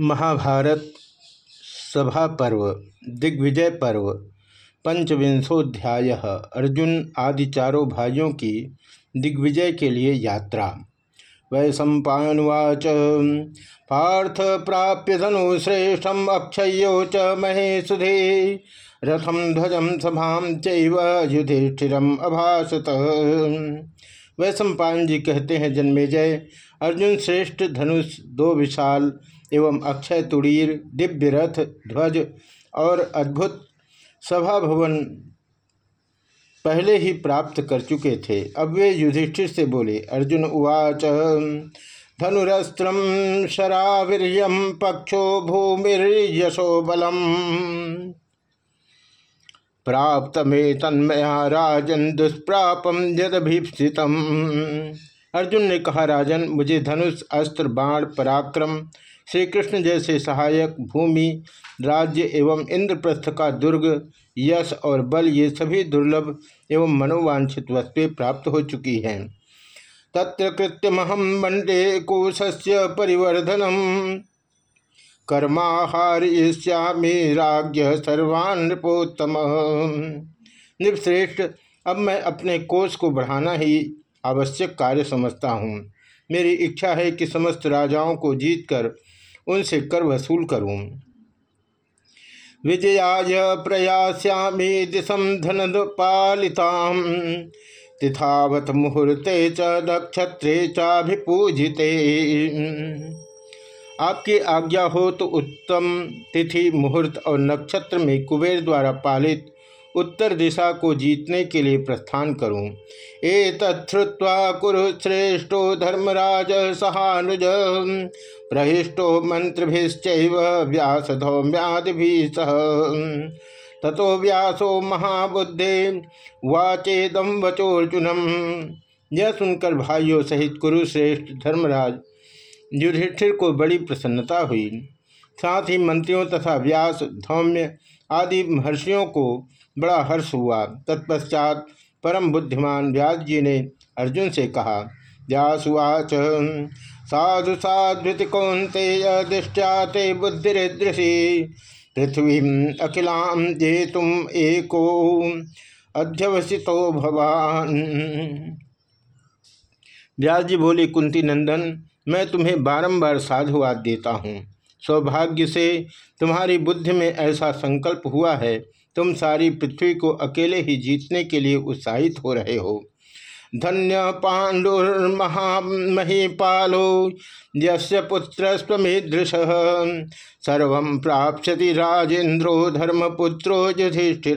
महाभारत सभा पर्व, दिग्विजय पर्व, पंचविंशोध्याय अर्जुन आदि चारों भाइयों की दिग्विजय के लिए यात्रा। वै सम्पावाच पार्थ प्राप्य धनु श्रेष्ठम अक्षयो च महेशुधे रथम ध्वजम सभाम चैव अभाषत वै सम्पान जी कहते हैं, जन्मेजय, अर्जुन श्रेष्ठ धनुष दो विशाल एवं अक्षय तुड़ीर दिव्य रथ, ध्वज और अद्भुत सभा भवन पहले ही प्राप्त कर चुके थे। अब वे युधिष्ठिर से बोले, अर्जुन उवाच, धनुरस्त्र शरावीर पक्षो भूमिर्यशो बलम। प्राप्त मे तन्मया राजन दुष्प्रापम यदभीप्सित अर्जुन ने कहा, राजन, मुझे धनुष, अस्त्र, बाण, पराक्रम श्री कृष्ण जैसे सहायक, भूमि, राज्य एवं इंद्रप्रस्थ का दुर्ग, यश और बल ये सभी दुर्लभ एवं मनोवांछित वस्तुएँ प्राप्त हो चुकी हैं। तत्र कृत्यमहम मंडे कोशस्य परिवर्धनम। कर्माहार्यामी राज्य सर्वान नृपोत्तम। निपश्रेष्ठ, अब मैं अपने कोष को बढ़ाना ही आवश्यक कार्य समझता हूँ। मेरी इच्छा है कि समस्त राजाओं को जीतकर उनसे कर वसूल करूँ। विजयाय प्रयास्यामी दिशम धन पालिताम तिथावत मुहूर्ते च नक्षत्रे चाभिपूजिते। आपकी आज्ञा हो तो उत्तम तिथि, मुहूर्त और नक्षत्र में कुबेर द्वारा पालित उत्तर दिशा को जीतने के लिए प्रस्थान करूँ। ए तत्वा कुरुश्रेष्ठो धर्मराज सहानुज। प्रहिष्टो मंत्रभिश्च व्यास धौम्यादि सह ततो व्यासो महाबुद्धे वाचेदम वचोर्जुनम यह सुनकर भाइयों सहित कुरुश्रेष्ठ धर्मराज युधिष्ठिर को बड़ी प्रसन्नता हुई। साथ ही मंत्रियों तथा व्यास धौम्य आदि महर्षियों को बड़ा हर्ष हुआ। तत्पश्चात परम बुद्धिमान व्यास जी ने अर्जुन से कहा व्यासुवाच साधु साधृति कौंते दृष्टा ते बुद्धिदृशी पृथ्वी अखिलाम जे तुम एको अध्यवसितो भवान। व्यास जी बोले, कुंती नंदन, मैं तुम्हें बारंबार साधुवाद देता हूँ। सौभाग्य से तुम्हारी बुद्धि में ऐसा संकल्प हुआ है तुम सारी पृथ्वी को अकेले ही जीतने के लिए उत्साहित हो रहे हो। धन्य पांडुर्महामहीपालो, यस्य पुत्र स्वमीदृश सर्व प्राप्यति राजेन्द्रो धर्मपुत्रो युधिष्ठिर।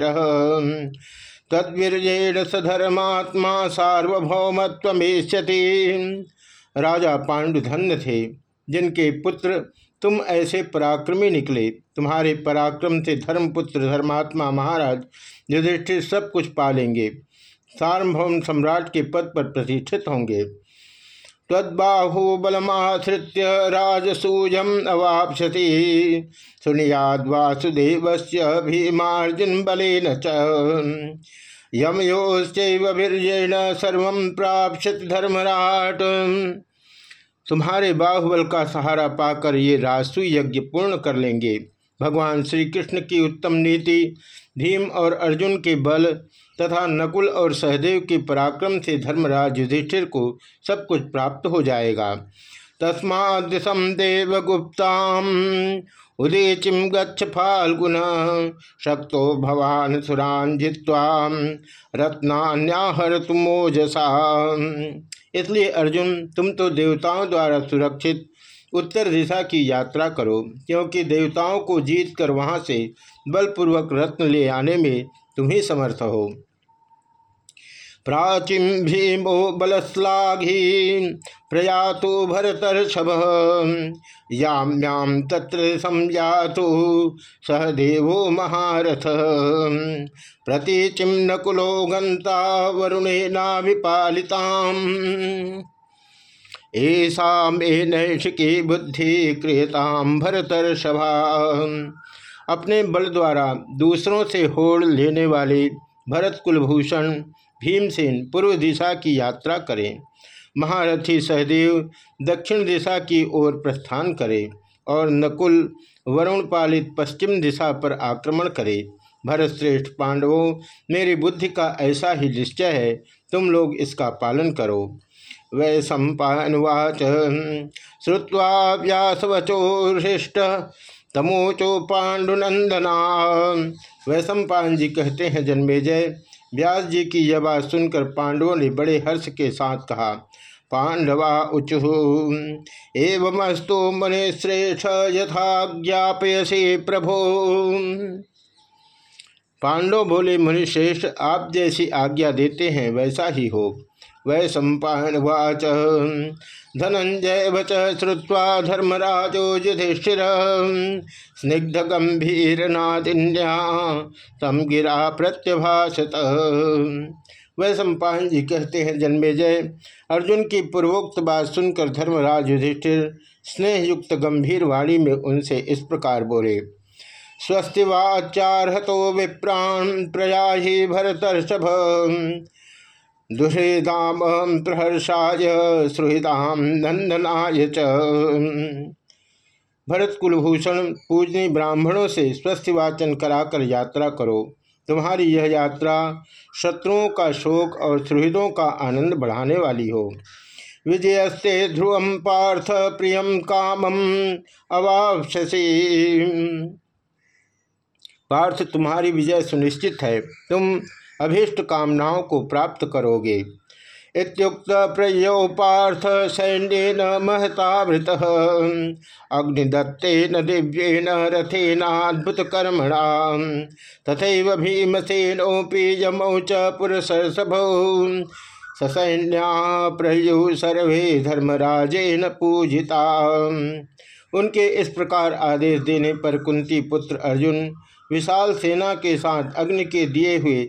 तद्वीर्येण धर्मात्मा सार्वभौमत्वेष्यति राजा पांडु धन्य थे, जिनके पुत्र तुम ऐसे पराक्रमी निकले। तुम्हारे पराक्रम से धर्मपुत्र, धर्मात्मा, महाराज युधिष्ठिर सब कुछ पालेंगे। सार्वभौम सम्राट के पद पर प्रतिष्ठित होंगे। तद्बाहुबलमाश्रित्य राजसूयम अवापति सुनियाद वासुदेव भीमार्जुन बलेन च। यमयोश्चैवीर्येण सर्व प्राप्त धर्मराट। तुम्हारे बाहुबल का सहारा पाकर ये राजसु यज्ञ पूर्ण कर लेंगे। भगवान श्री कृष्ण की उत्तम नीति, भीम और अर्जुन के बल तथा नकुल और सहदेव के पराक्रम से धर्मराज युधिष्ठिर को सब कुछ प्राप्त हो जाएगा। तस्मा दिशम देवगुप्ताम उदीचिम गच्छ फाल्गुन, शक्तो भवान सुरान जित्वा रत्नान्याहर तुमोजसा इसलिए अर्जुन, तुम तो देवताओं द्वारा सुरक्षित उत्तर दिशा की यात्रा करो, क्योंकि देवताओं को जीत कर वहाँ से बलपूर्वक रत्न ले आने में तुम ही समर्थ हो। प्राचीन भीमो बलश्लाघी प्रयातु भरतर्षभ। याम्याम तत्र संयातु सहदेवो महारथ। प्रतीचिम नकुलो गंता वरुणे नाभिपालिताम ऐसा मे नैषिकी बुद्धि क्रियताम भरतर्षभा। अपने बल द्वारा दूसरों से होड़ लेने वाले भरत कुलभूषण भीमसेन पूर्व दिशा की यात्रा करें। महारथी सहदेव दक्षिण दिशा की ओर प्रस्थान करे और नकुल वरुण पालित पश्चिम दिशा पर आक्रमण करे। भरतश्रेष्ठ पांडवों, मेरी बुद्धि का ऐसा ही निश्चय है, तुम लोग इसका पालन करो। वै सम्पावाच श्रुवा व्यासवचो हृष्ट तमोचो पांडुनंदना। वै सम्पान जी कहते हैं जन्मेजय व्यास जी की यह बात सुनकर पांडवों ने बड़े हर्ष के साथ कहा, पांडवा उचु। एवमस्तु मने श्रेष्ठ यथा ज्ञापयसी प्रभो। पांडव बोले मुनिश्रेष्ठ आप जैसी आज्ञा देते हैं वैसा ही हो। वै सम्पावाच धनंजय वच श्रुवा धर्मराजो युधिष्ठिर। स्निग्ध गंभीर नादिन्या तम गिरा प्रत्यभाषत वह जी कहते हैं जन्मे जय अर्जुन की पूर्वोक्त बात सुनकर धर्मराज युधिष्ठिर स्नेह युक्त गंभीर वाणी में उनसे इस प्रकार बोले स्वस्ति वाचारहतो विप्राण प्रयाहि भरतर्षभ। दुहृदाम प्रहर्षाय सुहृदाम नंदनाय भरत कुलभूषण, पूजनी ब्राह्मणों से स्वस्थ वाचन कराकर यात्रा करो। तुम्हारी यह यात्रा शत्रुओं का शोक और सुहृदों का आनंद बढ़ाने वाली हो। विजयस्ते ध्रुवम पार्थ प्रियम कामम अवापसी पार्थ, तुम्हारी विजय सुनिश्चित है। तुम अभीष्ट कामनाओं को प्राप्त करोगे। इत्युक्त प्रयो पार्थ सैन्यन महतावृत। अग्निदत्तेन दिव्येन रथेनाद्भुत कर्मणा तथा भीमसेनोपि यमौ च पुरसभौ ससैन्या प्रयु सर्वे धर्मराजेन पूजिता। उनके इस प्रकार आदेश देने पर कुंती पुत्र अर्जुन विशाल सेना के साथ अग्नि के दिए हुए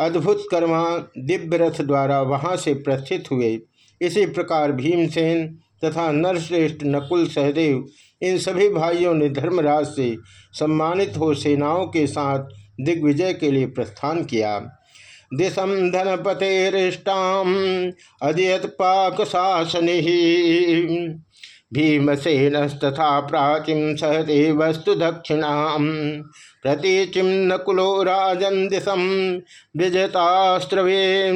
अद्भुत कर्मा दिव्य रथ द्वारा वहाँ से प्रस्थित हुए। इसी प्रकार भीमसेन तथा नरश्रेष्ठ नकुल सहदेव, इन सभी भाइयों ने धर्मराज से सम्मानित हो सेनाओं के साथ दिग्विजय के लिए प्रस्थान किया। दिशम धनपतेरिष्टाम अजयत पाक शासन। भीमसेनस्तथा प्राचीन सहदेवस्तु दक्षिणा प्रतीचिम नकुलो राजन दिशम विजयतास्त्रवे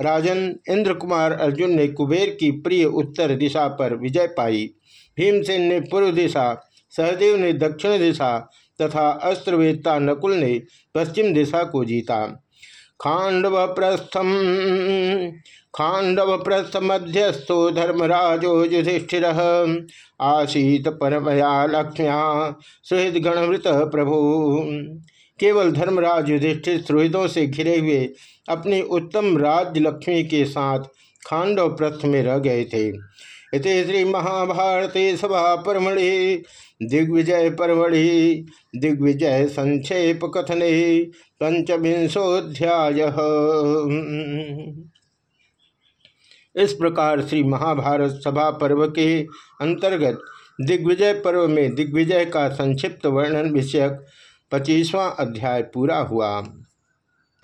राजन इंद्र कुमार अर्जुन ने कुबेर की प्रिय उत्तर दिशा पर विजय पाई। भीमसेन ने पूर्व दिशा, सहदेव ने दक्षिण दिशा तथा अस्त्रवेत्ता नकुल ने पश्चिम दिशा को जीता। खांडव प्रस्थम खांडव धर्मराजो युधिष्ठिर। आसीत परमया लक्ष्म्या सुहृद गणवृत प्रभु। केवल धर्मराज युधिष्ठिर सुहृदों से घिरे हुए अपनी उत्तम राज्य लक्ष्मी के साथ खांडव प्रस्थ में रह गए थे। इति श्री महाभारती सभा परमणि दिग्विजय परमणि दिग्विजय संक्षेप कथन ही पंचविंशोध्याय इस प्रकार श्री महाभारत सभा पर्व के अंतर्गत दिग्विजय पर्व में दिग्विजय का संक्षिप्त वर्णन विषयक पच्चीसवां अध्याय पूरा हुआ।